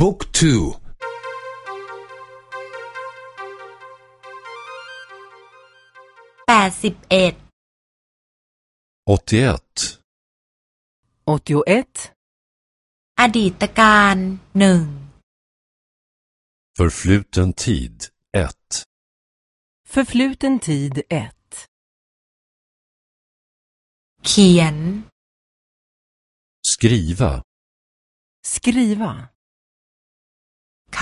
บุ๊กทู แปดสิบเอ็ด 81. 81. อดีตการหนึ่ง Förfluten tid 1. Förfluten tid 1. เขียน Skriva. Skriva.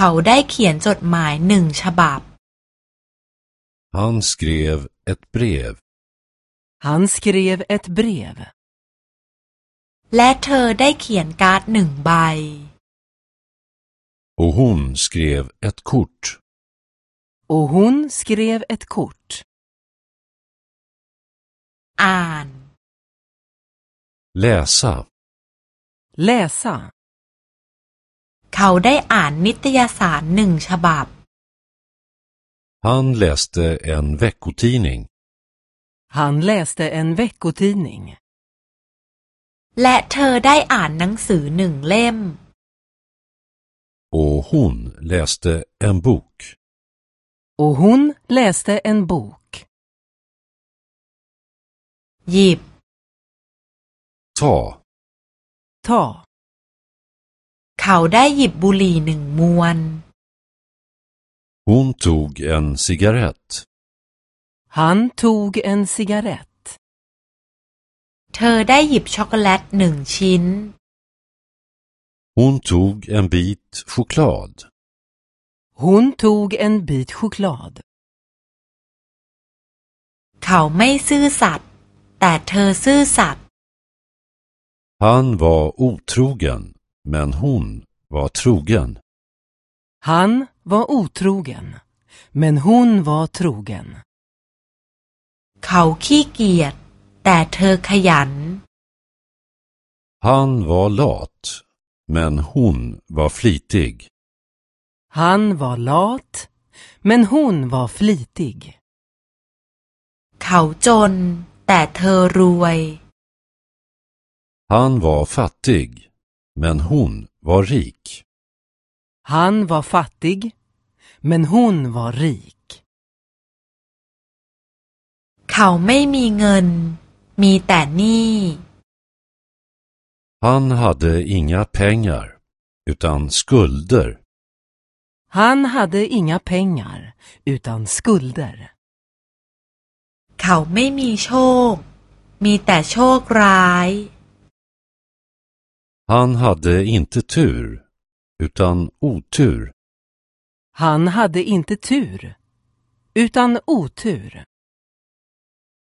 เขาได้เขียนจดหมายหนึ่งฉบับ Han skrev ett brev. Han skrev ett brev. และเธอได้เขียนการ์ดหนึ่งใบ Och hon skrev ett kort. Och hon skrev ett kort. อ่าน Läsa. Läsa. เขาได้อ่านนิตยสารหนึ่งฉบับ Han läste en veckotidning. Han läste en veckotidning. และเธอได้อ่านหนังสือหนึ่งเล่ม Och hon läste en bok. Och hon läste en bok. หยิบ Ta. Ta. เขาได้หยิบบุหรี่หนึ่งมวน Hon tog en cigarett. Han tog en cigarett. เธอได้หยิบช็อกโกแลตหนึ่งชิ้น Hon tog en bit choklad. Hon tog en bit choklad. เขาไม่ซื่อสัตย์แต่เธอซื่อสัตย์ Han var otrogen, men hon var trogen. Han var otrogen. Men hon var trogen. เขาขี้เกียจแต่เธอขยัน Han var lat, men hon var flitig. Han var lat. Men hon var flitig. เขาจน แต่เธอรวย Han var fattig, men hon var rik. Han var fattig. Men hon var rik. เขาไม่มีเงิน มีแต่หนี้ Han hade inga pengar, utan skulder. Han hade inga pengar, utan skulder. เขาไม่มีโชค มีแต่โชคร้าย Han hade inte tur, utan otur. Han hade inte tur, utan otur.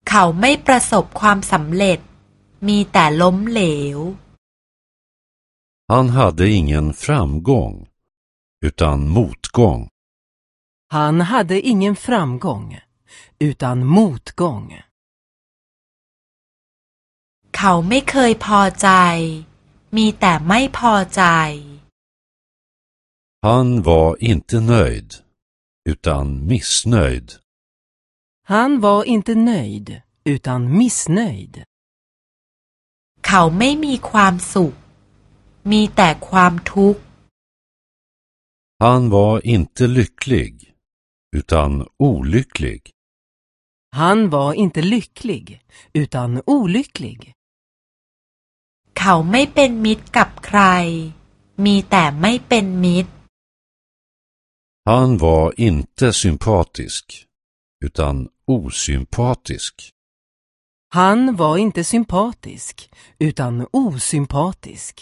เขาไม่ประสบความสำเร็จ มีแต่ล้มเหลว Han hade ingen framgång, utan motgång. Han hade ingen framgång, utan motgång. เขาไม่เคยพอใจ มีแต่ไม่พอใจ Han var inte nöjd, utan missnöjd. Han var inte nöjd, utan missnöjd. เขาไม่มีความสุข มีแต่ความทุกข์ Han var inte lycklig, utan olycklig. Han var inte lycklig, utan olycklig. เขาไม่เป็นมิตรกับใคร มีแต่ไม่เป็นมิตร Han var inte sympatisk, utan osympatisk. Han var inte sympatisk, utan osympatisk.